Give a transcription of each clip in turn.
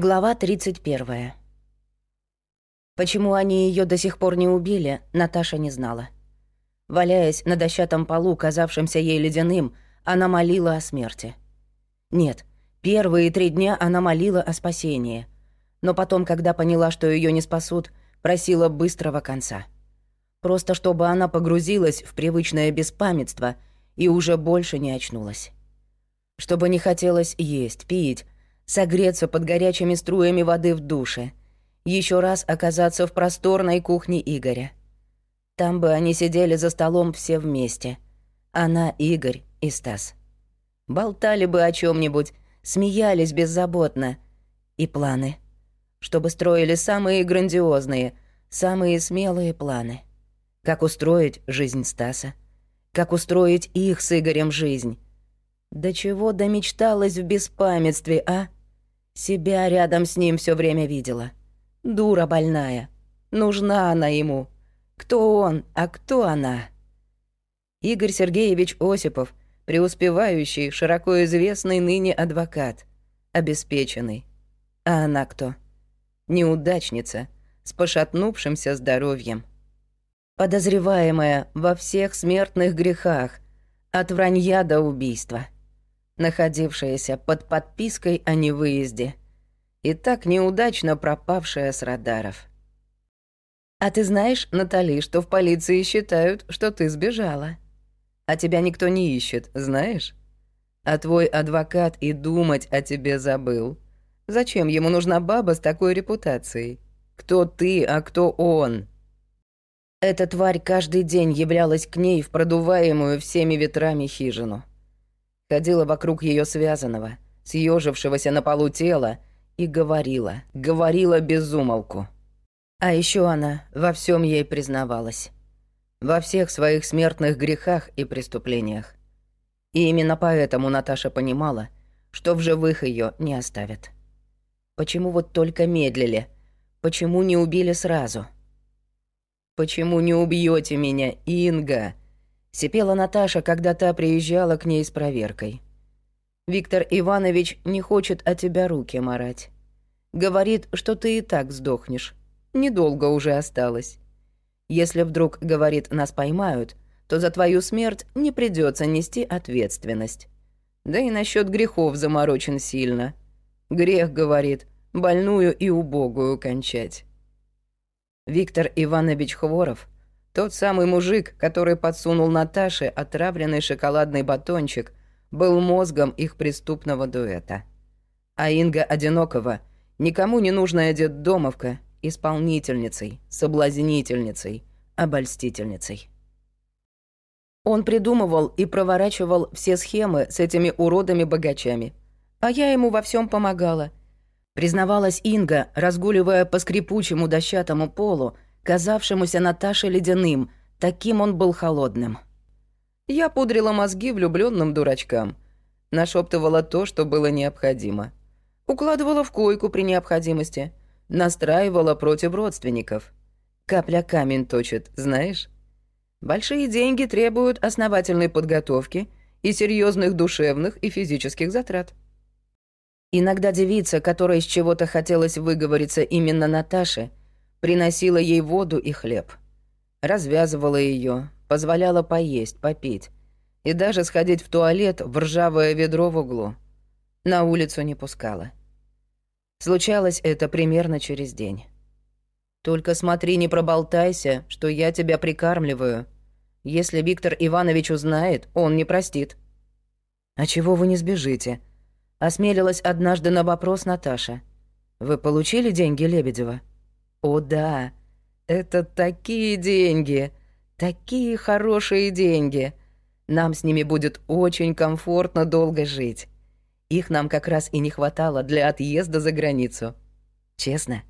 Глава 31. Почему они ее до сих пор не убили, Наташа не знала. Валяясь на дощатом полу, казавшемся ей ледяным, она молила о смерти. Нет, первые три дня она молила о спасении. Но потом, когда поняла, что ее не спасут, просила быстрого конца. Просто чтобы она погрузилась в привычное беспамятство и уже больше не очнулась. Чтобы не хотелось есть, пить, согреться под горячими струями воды в душе, еще раз оказаться в просторной кухне Игоря. Там бы они сидели за столом все вместе. Она, Игорь и Стас. Болтали бы о чем нибудь смеялись беззаботно. И планы. Чтобы строили самые грандиозные, самые смелые планы. Как устроить жизнь Стаса. Как устроить их с Игорем жизнь. До чего домечталась в беспамятстве, а? Себя рядом с ним все время видела. Дура больная. Нужна она ему. Кто он, а кто она? Игорь Сергеевич Осипов, преуспевающий, широко известный ныне адвокат, обеспеченный. А она кто? Неудачница, с пошатнувшимся здоровьем. Подозреваемая во всех смертных грехах, от вранья до убийства находившаяся под подпиской о невыезде и так неудачно пропавшая с радаров. «А ты знаешь, Натали, что в полиции считают, что ты сбежала? А тебя никто не ищет, знаешь? А твой адвокат и думать о тебе забыл. Зачем ему нужна баба с такой репутацией? Кто ты, а кто он?» Эта тварь каждый день являлась к ней в продуваемую всеми ветрами хижину ходила вокруг ее связанного, съежившегося на полу тела, и говорила, говорила без умолку. А еще она во всем ей признавалась. Во всех своих смертных грехах и преступлениях. И именно поэтому Наташа понимала, что в живых ее не оставят. Почему вот только медлили? Почему не убили сразу? Почему не убьете меня, Инга? Сипела Наташа, когда та приезжала к ней с проверкой. «Виктор Иванович не хочет от тебя руки марать. Говорит, что ты и так сдохнешь. Недолго уже осталось. Если вдруг, говорит, нас поймают, то за твою смерть не придется нести ответственность. Да и насчет грехов заморочен сильно. Грех, говорит, больную и убогую кончать». Виктор Иванович Хворов — тот самый мужик, который подсунул Наташе отравленный шоколадный батончик, был мозгом их преступного дуэта. А Инга Одинокова, никому не нужная детдомовка, исполнительницей, соблазнительницей, обольстительницей. Он придумывал и проворачивал все схемы с этими уродами-богачами. А я ему во всем помогала. Признавалась Инга, разгуливая по скрипучему дощатому полу, казавшемуся Наташе ледяным, таким он был холодным. Я пудрила мозги влюбленным дурачкам, нашептывала то, что было необходимо, укладывала в койку при необходимости, настраивала против родственников. Капля камень точит, знаешь? Большие деньги требуют основательной подготовки и серьезных душевных и физических затрат. Иногда девица, которой с чего-то хотелось выговориться именно Наташе, Приносила ей воду и хлеб. Развязывала ее, позволяла поесть, попить. И даже сходить в туалет в ржавое ведро в углу. На улицу не пускала. Случалось это примерно через день. «Только смотри, не проболтайся, что я тебя прикармливаю. Если Виктор Иванович узнает, он не простит». «А чего вы не сбежите?» Осмелилась однажды на вопрос Наташа. «Вы получили деньги Лебедева?» О да, это такие деньги, такие хорошие деньги. Нам с ними будет очень комфортно долго жить. Их нам как раз и не хватало для отъезда за границу. Честно.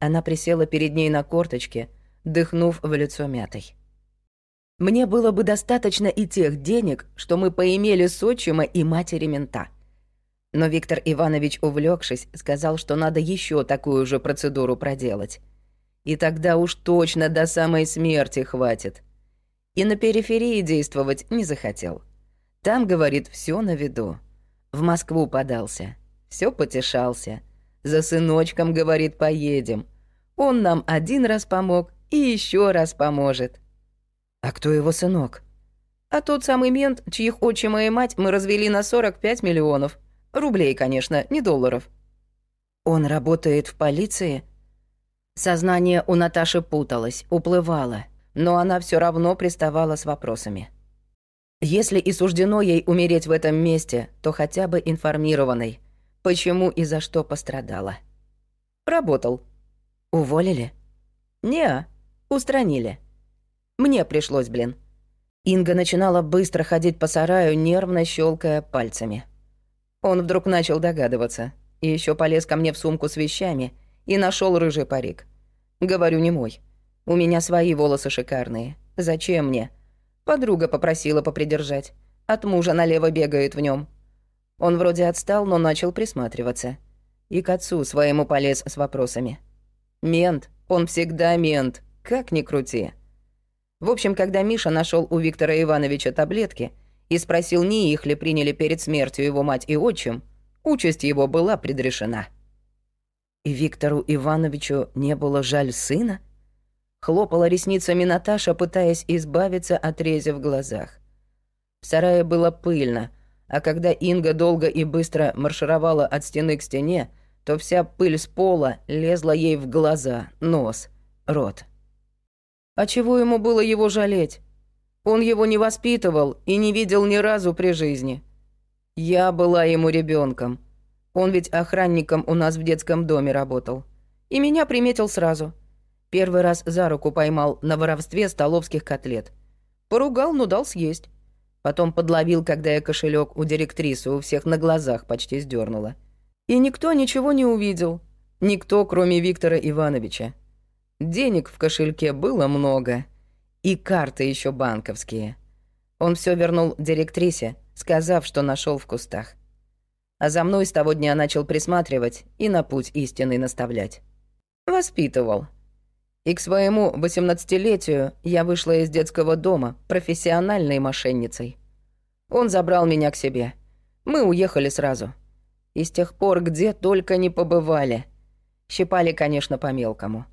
Она присела перед ней на корточке, дыхнув в лицо мятой. Мне было бы достаточно и тех денег, что мы поимели с отчима и матери мента. Но Виктор Иванович, увлекшись, сказал, что надо еще такую же процедуру проделать. И тогда уж точно до самой смерти хватит. И на периферии действовать не захотел. Там, говорит, все на виду. В Москву подался. Все потешался. За сыночком, говорит, поедем. Он нам один раз помог и еще раз поможет. А кто его сынок? А тот самый мент, чьих отчима и мать мы развели на 45 миллионов. Рублей, конечно, не долларов. Он работает в полиции? Сознание у Наташи путалось, уплывало, но она все равно приставала с вопросами. Если и суждено ей умереть в этом месте, то хотя бы информированной, почему и за что пострадала. Работал. Уволили? Не, устранили. Мне пришлось, блин. Инга начинала быстро ходить по сараю, нервно щелкая пальцами. Он вдруг начал догадываться, и еще полез ко мне в сумку с вещами и нашел рыжий парик. Говорю, не мой. У меня свои волосы шикарные. Зачем мне? Подруга попросила попридержать. От мужа налево бегает в нем. Он вроде отстал, но начал присматриваться. И к отцу своему полез с вопросами. Мент, он всегда мент, как ни крути. В общем, когда Миша нашел у Виктора Ивановича таблетки и спросил, не их ли приняли перед смертью его мать и отчим, участь его была предрешена. И Виктору Ивановичу не было жаль сына? Хлопала ресницами Наташа, пытаясь избавиться от рези в глазах. В сарае было пыльно, а когда Инга долго и быстро маршировала от стены к стене, то вся пыль с пола лезла ей в глаза, нос, рот. А чего ему было его жалеть? Он его не воспитывал и не видел ни разу при жизни. Я была ему ребенком. Он ведь охранником у нас в детском доме работал. И меня приметил сразу — Первый раз за руку поймал на воровстве столовских котлет. Поругал, но дал съесть. Потом подловил, когда я кошелек у директрисы у всех на глазах почти сдернула. И никто ничего не увидел. Никто, кроме Виктора Ивановича. Денег в кошельке было много. И карты еще банковские. Он все вернул директрисе, сказав, что нашел в кустах. А за мной с того дня начал присматривать и на путь истинный наставлять. Воспитывал. И к своему восемнадцатилетию я вышла из детского дома профессиональной мошенницей. Он забрал меня к себе. Мы уехали сразу. И с тех пор где только не побывали. Щипали, конечно, по-мелкому.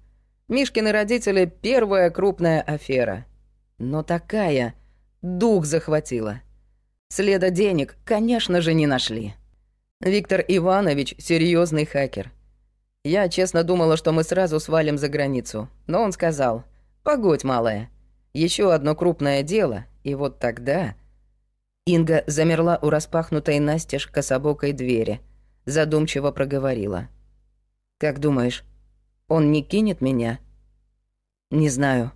Мишкины родители — первая крупная афера. Но такая дух захватила. Следа денег, конечно же, не нашли. Виктор Иванович — серьезный хакер. Я честно думала, что мы сразу свалим за границу, но он сказал, «Погодь, малая, еще одно крупное дело, и вот тогда...» Инга замерла у распахнутой настежь кособокой двери, задумчиво проговорила. «Как думаешь, он не кинет меня?» «Не знаю.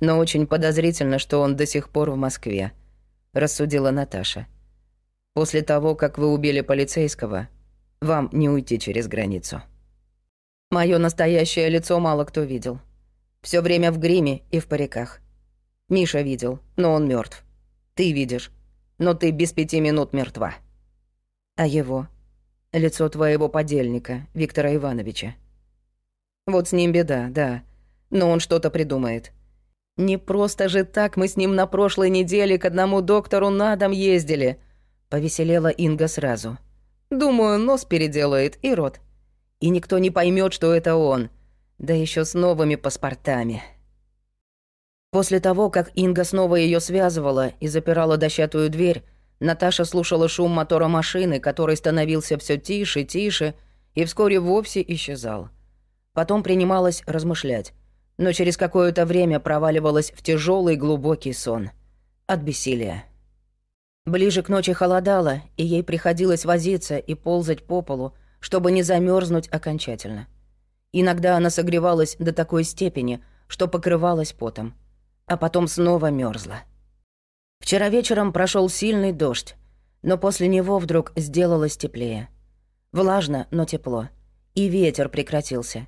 Но очень подозрительно, что он до сих пор в Москве», — рассудила Наташа. «После того, как вы убили полицейского, вам не уйти через границу». Мое настоящее лицо мало кто видел. Все время в гриме и в париках. Миша видел, но он мертв. Ты видишь, но ты без пяти минут мертва. А его? Лицо твоего подельника, Виктора Ивановича. Вот с ним беда, да. Но он что-то придумает. Не просто же так мы с ним на прошлой неделе к одному доктору на дом ездили. Повеселела Инга сразу. Думаю, нос переделает и рот и никто не поймет, что это он. Да еще с новыми паспортами. После того, как Инга снова ее связывала и запирала дощатую дверь, Наташа слушала шум мотора машины, который становился все тише, тише и вскоре вовсе исчезал. Потом принималась размышлять, но через какое-то время проваливалась в тяжелый глубокий сон. От бессилия. Ближе к ночи холодало, и ей приходилось возиться и ползать по полу, чтобы не замерзнуть окончательно. Иногда она согревалась до такой степени, что покрывалась потом, а потом снова мерзла. Вчера вечером прошел сильный дождь, но после него вдруг сделалось теплее. Влажно, но тепло. И ветер прекратился.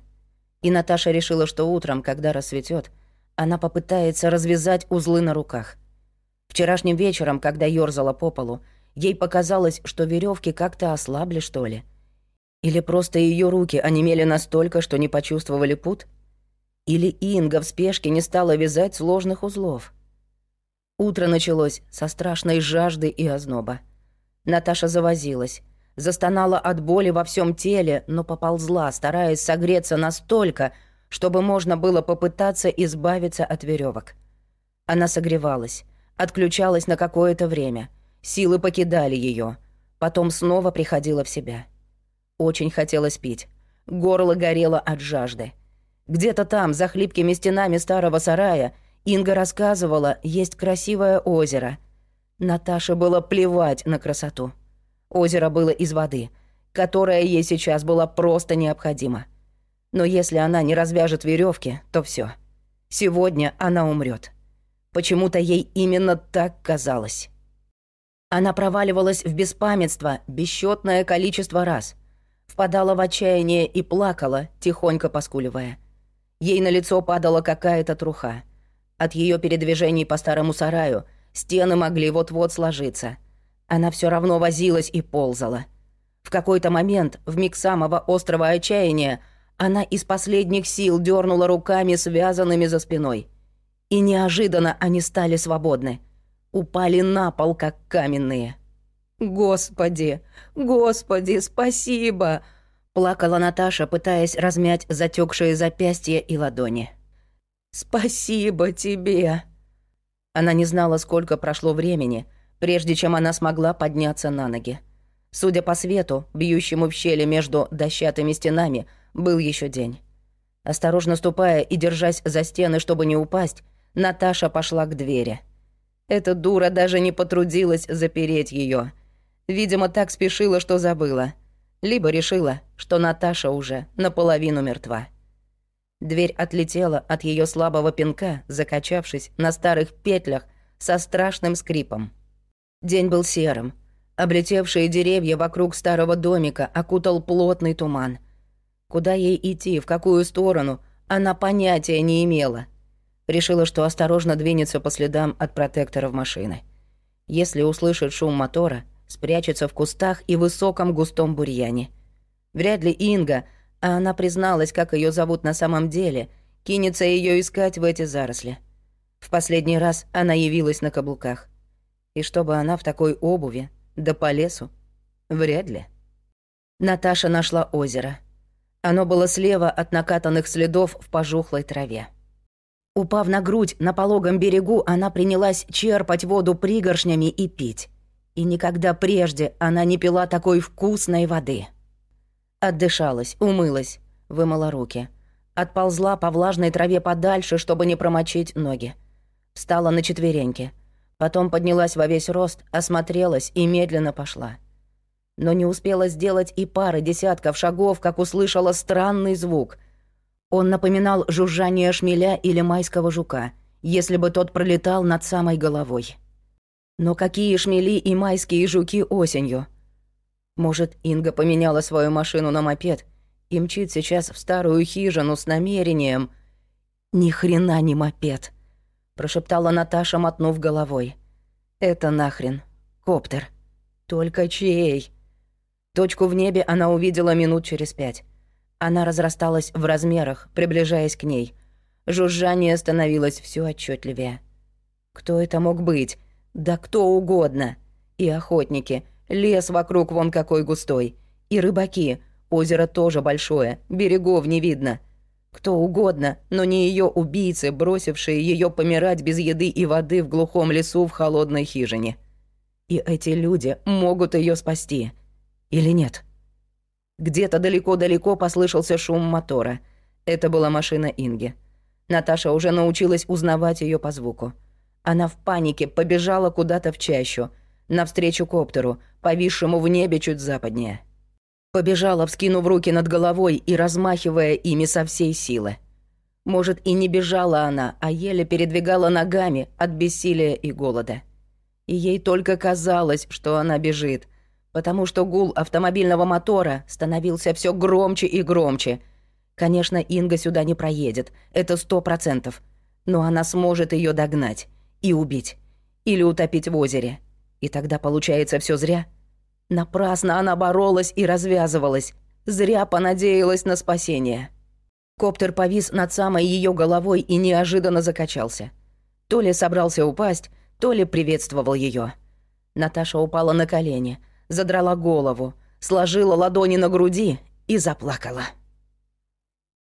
И Наташа решила, что утром, когда рассветет, она попытается развязать узлы на руках. Вчерашним вечером, когда ёрзала по полу, ей показалось, что веревки как-то ослабли, что ли — или просто ее руки онемели настолько, что не почувствовали пут? Или Инга в спешке не стала вязать сложных узлов? Утро началось со страшной жажды и озноба. Наташа завозилась, Застонала от боли во всем теле, но поползла, стараясь согреться настолько, чтобы можно было попытаться избавиться от веревок. Она согревалась, отключалась на какое-то время. Силы покидали ее, Потом снова приходила в себя. Очень хотелось пить. Горло горело от жажды. Где-то там, за хлипкими стенами старого сарая, Инга рассказывала, есть красивое озеро. Наташе было плевать на красоту. Озеро было из воды, которая ей сейчас была просто необходима. Но если она не развяжет веревки, то все. Сегодня она умрет. Почему-то ей именно так казалось. Она проваливалась в беспамятство бесчетное количество раз. Впадала в отчаяние и плакала, тихонько поскуливая. Ей на лицо падала какая-то труха. От ее передвижений по старому сараю стены могли вот-вот сложиться. Она все равно возилась и ползала. В какой-то момент, в миг самого острого отчаяния, она из последних сил дернула руками, связанными за спиной. И неожиданно они стали свободны. Упали на пол, как каменные. «Господи! Господи, спасибо!» Плакала Наташа, пытаясь размять затекшие запястья и ладони. «Спасибо тебе!» Она не знала, сколько прошло времени, прежде чем она смогла подняться на ноги. Судя по свету, бьющему в щели между дощатыми стенами, был еще день. Осторожно ступая и держась за стены, чтобы не упасть, Наташа пошла к двери. Эта дура даже не потрудилась запереть ее. Видимо, так спешила, что забыла. Либо решила, что Наташа уже наполовину мертва. Дверь отлетела от ее слабого пинка, закачавшись на старых петлях со страшным скрипом. День был серым. Облетевшие деревья вокруг старого домика окутал плотный туман. Куда ей идти, в какую сторону, она понятия не имела. Решила, что осторожно двинется по следам от протекторов машины. Если услышит шум мотора, спрячется в кустах и высоком густом бурьяне. Вряд ли Инга — а она призналась, как ее зовут на самом деле, кинется ее искать в эти заросли. В последний раз она явилась на каблуках. И чтобы она в такой обуви, да по лесу, вряд ли. Наташа нашла озеро. Оно было слева от накатанных следов в пожухлой траве. Упав на грудь на пологом берегу, она принялась черпать воду пригоршнями и пить. И никогда прежде она не пила такой вкусной воды. Отдышалась, умылась, вымыла руки. Отползла по влажной траве подальше, чтобы не промочить ноги. Встала на четвереньки. Потом поднялась во весь рост, осмотрелась и медленно пошла. Но не успела сделать и пары десятков шагов, как услышала странный звук. Он напоминал жужжание шмеля или майского жука, если бы тот пролетал над самой головой. Но какие шмели и майские жуки осенью — может, Инга поменяла свою машину на мопед и мчит сейчас в старую хижину с намерением... «Ни хрена не мопед», — прошептала Наташа, мотнув головой. «Это нахрен. Коптер. Только чей?» Точку в небе она увидела минут через пять. Она разрасталась в размерах, приближаясь к ней. Жужжание становилось все отчетливее. Кто это мог быть? Да кто угодно. И охотники — Лес вокруг вон какой густой. И рыбаки. Озеро тоже большое, берегов не видно. Кто угодно, но не ее убийцы, бросившие ее помирать без еды и воды в глухом лесу в холодной хижине. И эти люди могут ее спасти. Или нет? Где-то далеко-далеко послышался шум мотора. Это была машина Инги. Наташа уже научилась узнавать ее по звуку. Она в панике побежала куда-то в чащу, навстречу коптеру, повисшему в небе чуть западнее. Побежала, вскинув руки над головой и размахивая ими со всей силы. Может, и не бежала она, а еле передвигала ногами от бессилия и голода. И ей только казалось, что она бежит, потому что гул автомобильного мотора становился все громче и громче. Конечно, Инга сюда не проедет, это сто процентов. Но она сможет ее догнать и убить. Или утопить в озере. И тогда получается все зря. Напрасно она боролась и развязывалась. Зря понадеялась на спасение. Коптер повис над самой ее головой и неожиданно закачался. То ли собрался упасть, то ли приветствовал ее. Наташа упала на колени, задрала голову, сложила ладони на груди и заплакала.